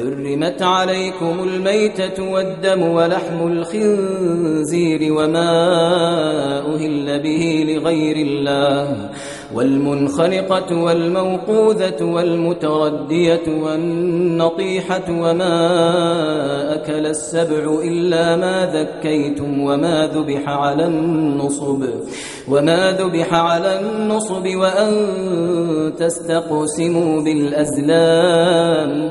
حرمت عليكم الميتة والدم ولحم الخنزير وما أهل به لغير الله والمنخنقة والموقوذة والمتردية والنطيحة وما أكل السبع إلا ما ذكيتم وما ذبح على النصب وما ذبح على النصب وأن تستقسموا بالأزلام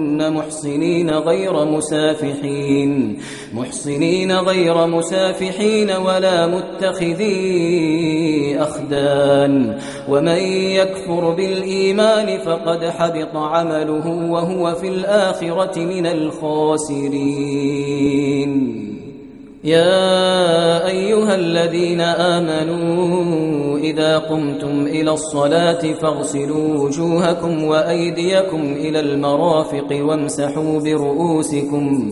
محصنين غير مسافحين. محصنين غير مسافحين ولا متخذي أخدان. ومن يكفر بالإيمان فقد حبط عمله وهو في الآخرة من الخاسرين. يا أيها الذين آمنوا إذا قمتم إلى الصلاة فاغسلوا وجوهكم وأيديكم إلى المرافق وامسحوا برؤوسكم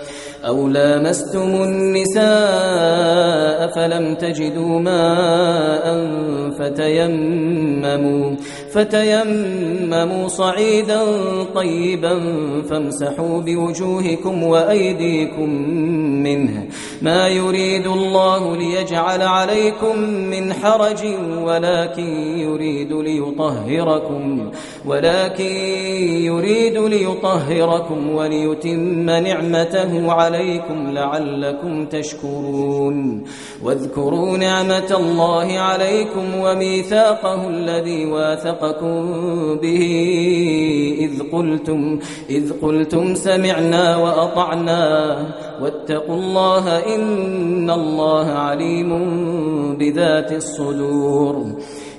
أو لامستم النساء فلم تجدوا ماء فتيمموا فتيمموا صعيدا طيبا فامسحوا بوجوهكم وأيديكم منه. ما يريد الله ليجعل عليكم من حرج ولكن يريد ليطهركم ولكن يريد ليطهركم وليتم نعمته عليكم لعلكم تشكرون. واذكروا نعمة الله عليكم وميثاقه الذي واثقكم به إذ قلتم إذ قلتم سمعنا وأطعنا واتقوا الله إن الله عليم بذات الصدور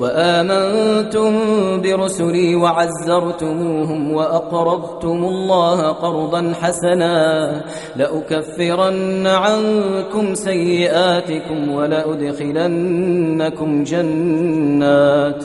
وآمنتم برسلي وعزرتموهم وأقرضتم الله قرضا حسنا لأكفرن عنكم سيئاتكم ولأدخلنكم جنات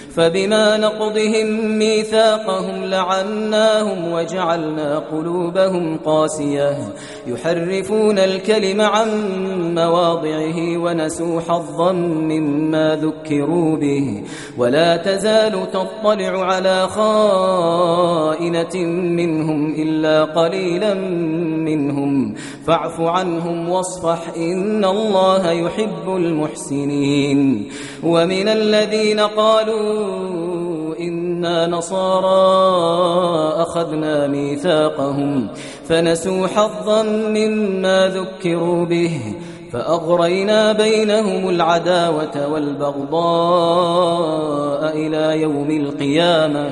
فبما نقضهم ميثاقهم لعناهم وجعلنا قلوبهم قاسية. يحرفون الكلم عن مواضعه ونسوا حظا مما ذكروا به. ولا تزال تطلع على خائنة منهم إلا قليلا منهم. فاعف عنهم واصفح إن الله يحب المحسنين. ومن الذين قالوا إنا نصارى أخذنا ميثاقهم فنسوا حظا مما ذكروا به فأغرينا بينهم العداوة والبغضاء إلى يوم القيامة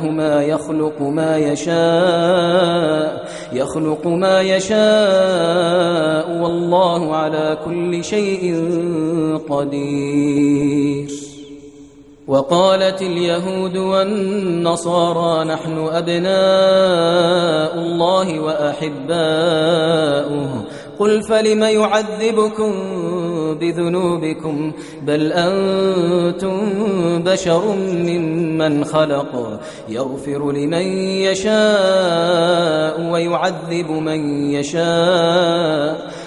بينهما يخلق ما يشاء يخلق ما يشاء والله على كل شيء قدير. وقالت اليهود والنصارى نحن أبناء الله وأحباؤه قل فلم يعذبكم بذنوبكم بل أنتم بشر ممن خلق يغفر لمن يشاء ويعذب من يشاء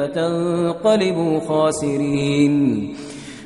فتنقلبوا خاسرين.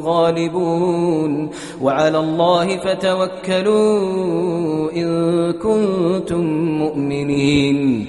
غالبون وعلى الله فتوكلوا إن كنتم مؤمنين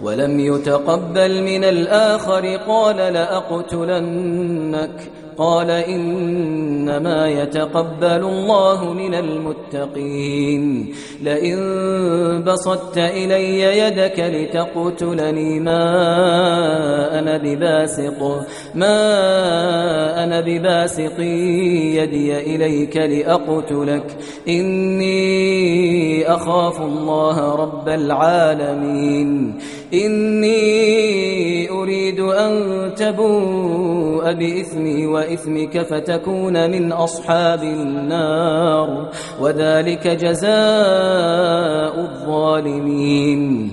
ولم يتقبل من الآخر قال لأقتلنك قال إنما يتقبل الله من المتقين. لئن بسطت إلي يدك لتقتلني ما أنا بباسط ما أنا بباسط يدي إليك لأقتلك. إني أخاف الله رب العالمين. إني أريد أن تبوء بإثمي وإثمك فتكون من أصحاب النار وذلك جزاء الظالمين.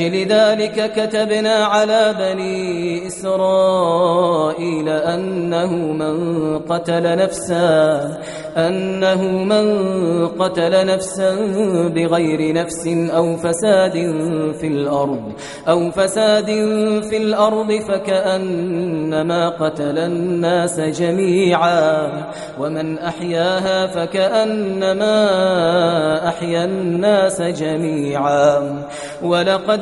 ذلك كتبنا على بني إسرائيل أنه من قتل نفسا أنه من قتل نفسا بغير نفس أو فساد في الأرض أو فساد في الأرض فكأنما قتل الناس جميعا ومن أحياها فكأنما أحيا الناس جميعا. ولقد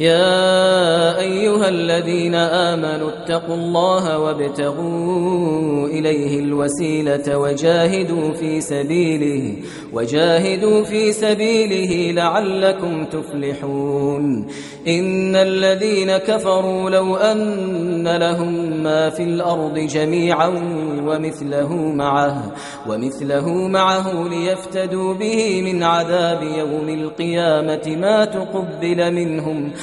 يا أيها الذين آمنوا اتقوا الله وابتغوا إليه الوسيلة وجاهدوا في سبيله وجاهدوا في سبيله لعلكم تفلحون. إن الذين كفروا لو أن لهم ما في الأرض جميعا ومثله معه ومثله معه ليفتدوا به من عذاب يوم القيامة ما تقبل منهم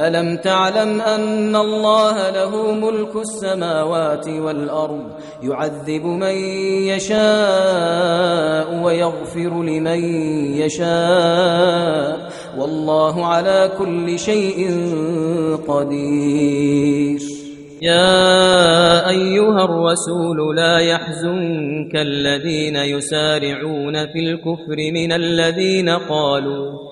ألم تعلم أن الله له ملك السماوات والأرض يعذب من يشاء ويغفر لمن يشاء والله على كل شيء قدير. يا أيها الرسول لا يحزنك الذين يسارعون في الكفر من الذين قالوا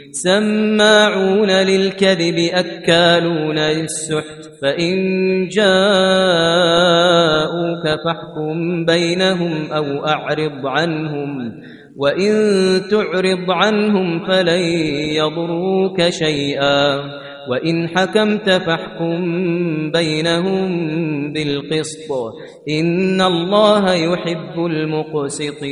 سماعون للكذب أكالون للسحت فإن جاءوك فاحكم بينهم أو أعرض عنهم وإن تعرض عنهم فلن يضروك شيئا وإن حكمت فاحكم بينهم بالقسط إن الله يحب المقسطين.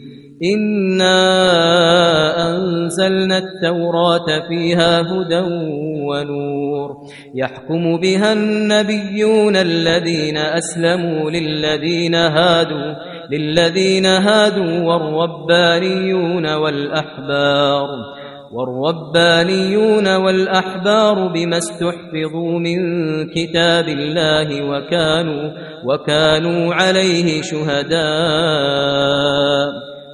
إنا أنزلنا التوراة فيها هدى ونور يحكم بها النبيون الذين أسلموا للذين هادوا للذين هادوا والربانيون والأحبار والربانيون والأحبار بما استحفظوا من كتاب الله وكانوا وكانوا عليه شهداء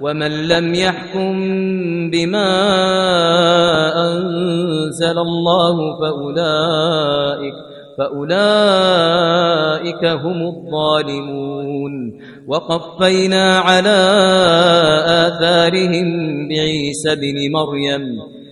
ومن لم يحكم بما أنزل الله فأولئك فأولئك هم الظالمون. وقفينا على آثارهم بعيسى بن مريم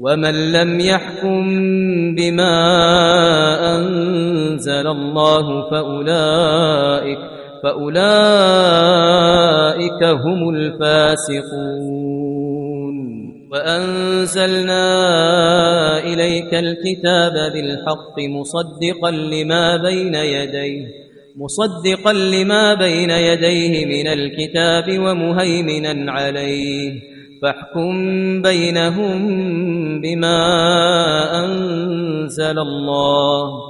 ومن لم يحكم بما أنزل الله فأولئك فأولئك هم الفاسقون. وأنزلنا إليك الكتاب بالحق مصدقا لما بين يديه مصدقا لما بين يديه من الكتاب ومهيمنا عليه. فاحكم بينهم بما أنزل الله.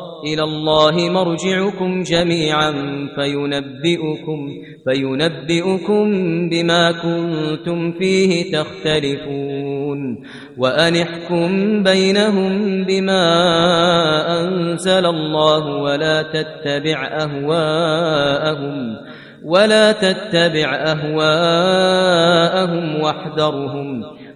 إلى الله مرجعكم جميعا فينبئكم فينبئكم بما كنتم فيه تختلفون وأن احكم بينهم بما أنزل الله ولا تتبع أهواءهم ولا تتبع أهواءهم واحذرهم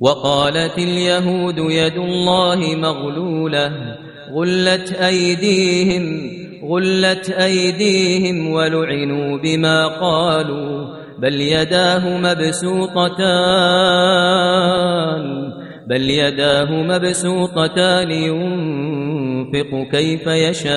وقالت اليهود يد الله مغلولة غلت أيديهم غلت أيديهم ولعنوا بما قالوا بل يداه مبسوطتان بل يداه مبسوطتان ينفق كيف يشاء.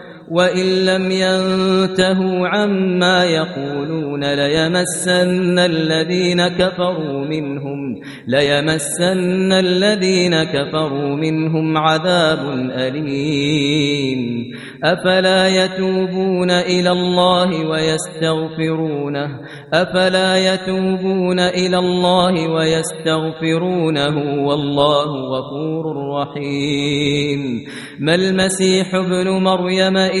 وإن لم ينتهوا عما يقولون ليمسن الذين كفروا منهم ليمسن الذين كفروا منهم عذاب أليم. أفلا يتوبون إلى الله ويستغفرونه؟ أفلا يتوبون إلى الله ويستغفرونه؟ والله غفور رحيم. ما المسيح ابن مريم إلا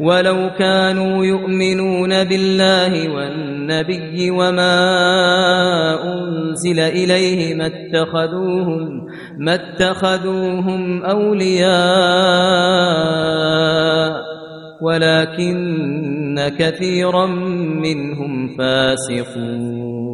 ولو كانوا يؤمنون بالله والنبي وما أنزل إليه ما اتخذوهم, ما اتخذوهم أولياء ولكن كثيرا منهم فاسقون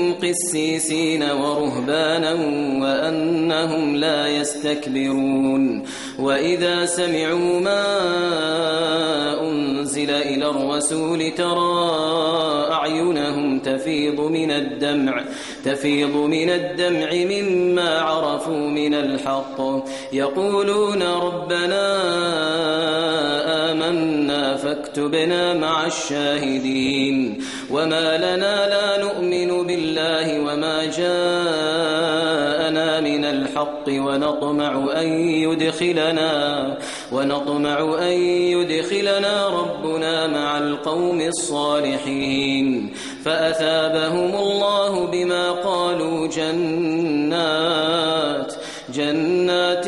قسيسين ورهبانا وأنهم لا يستكبرون. وإذا سمعوا ما أنزل إلى الرسول ترى أعينهم تفيض من الدمع تفيض من الدمع مما عرفوا من الحق. يقولون ربنا آمنا فاكتبنا مع الشاهدين. وما لنا لا نؤمن بالله وما جاءنا من الحق ونطمع أن يدخلنا ونطمع أن يدخلنا ربنا مع القوم الصالحين. فأثابهم الله بما قالوا جنات جنات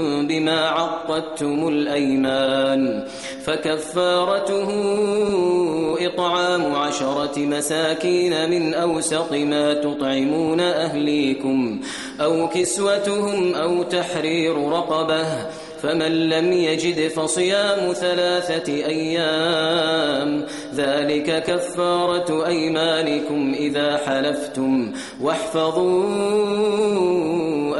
بما عقدتم الأيمان فكفارته إطعام عشرة مساكين من أوسط ما تطعمون أهليكم أو كسوتهم أو تحرير رقبة فمن لم يجد فصيام ثلاثة أيام ذلك كفارة أيمانكم إذا حلفتم واحفظوا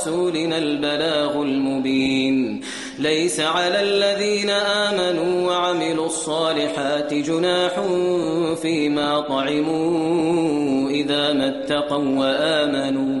رسولنا البلاغ المبين. ليس على الذين آمنوا وعملوا الصالحات جناح فيما طعموا إذا ما اتقوا وآمنوا.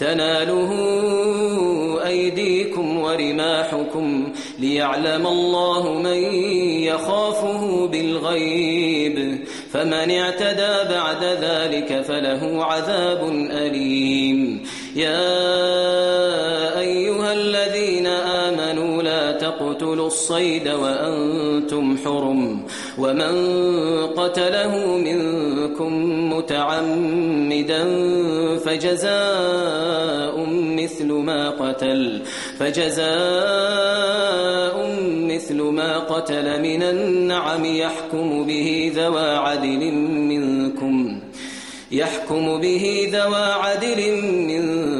تناله أيديكم ورماحكم ليعلم الله من يخافه بالغيب فمن اعتدى بعد ذلك فله عذاب أليم. يا أيها الذين آمنوا الصيد وأنتم حرم ومن قتله منكم متعمدا فجزاء مثل ما قتل فجزاء مثل ما قتل من النعم يحكم به ذوى عدل منكم يحكم به ذوى عدل منكم.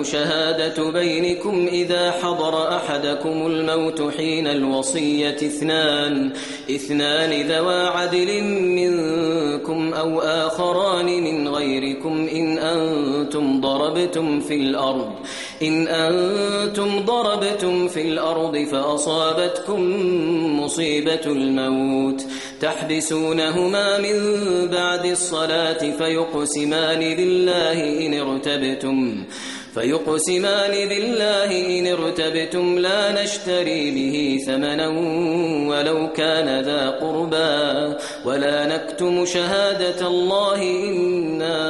شهادة بينكم إذا حضر أحدكم الموت حين الوصية اثنان اثنان ذوى عدل منكم أو آخران من غيركم إن أنتم ضربتم في الأرض إن أنتم ضربتم في الأرض فأصابتكم مصيبة الموت تحبسونهما من بعد الصلاة فيقسمان بالله إن ارتبتم. فيقسمان بالله إن ارتبتم لا نشتري به ثمنا ولو كان ذا قربا ولا نكتم شهادة الله إنا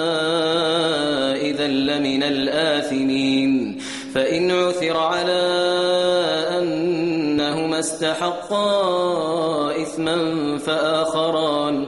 إذا لمن الآثمين. فإن عثر على أنهما استحقا إثما فآخران.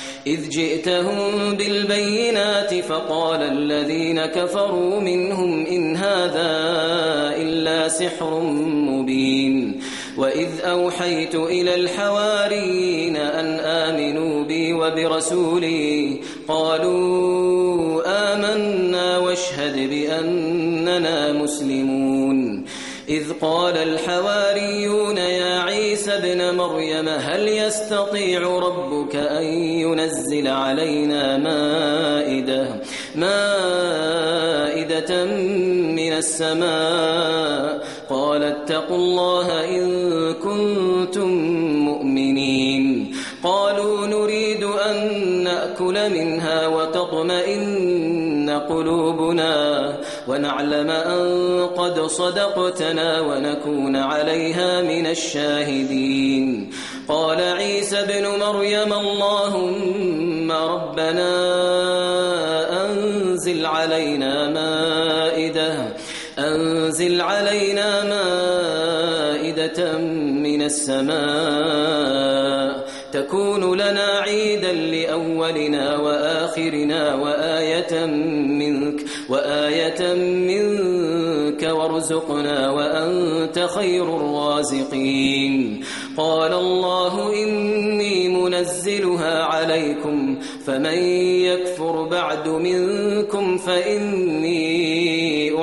إذ جئتهم بالبينات فقال الذين كفروا منهم إن هذا إلا سحر مبين. وإذ أوحيت إلى الحواريين أن آمنوا بي وبرسولي قالوا آمنا واشهد بأننا مسلمون. إذ قال الحواريون يا ابن مريم هل يستطيع ربك أن ينزل علينا مائدة مائدة من السماء؟ قال اتقوا الله إن كنتم مؤمنين. قالوا نريد أن نأكل منها وتطمئن قلوبنا ونعلم أن قد صدقتنا ونكون عليها من الشاهدين. قال عيسى ابن مريم اللهم ربنا أنزل علينا مائدة أنزل علينا مائدة من السماء تكون لنا عيدا لأولنا وآخرنا وآية منك وآية منك وارزقنا وأنت خير الرازقين. قال الله إني منزلها عليكم فمن يكفر بعد منكم فإني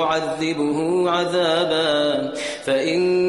أعذبه عذابا فإني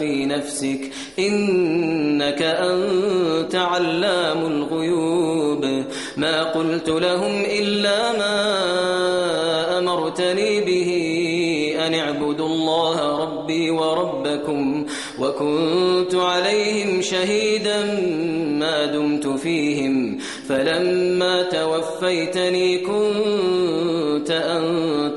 في نفسك. إنك أنت علام الغيوب. ما قلت لهم إلا ما أمرتني به أن اعبدوا الله ربي وربكم. وكنت عليهم شهيدا ما دمت فيهم. فلما توفيتني كنت أنت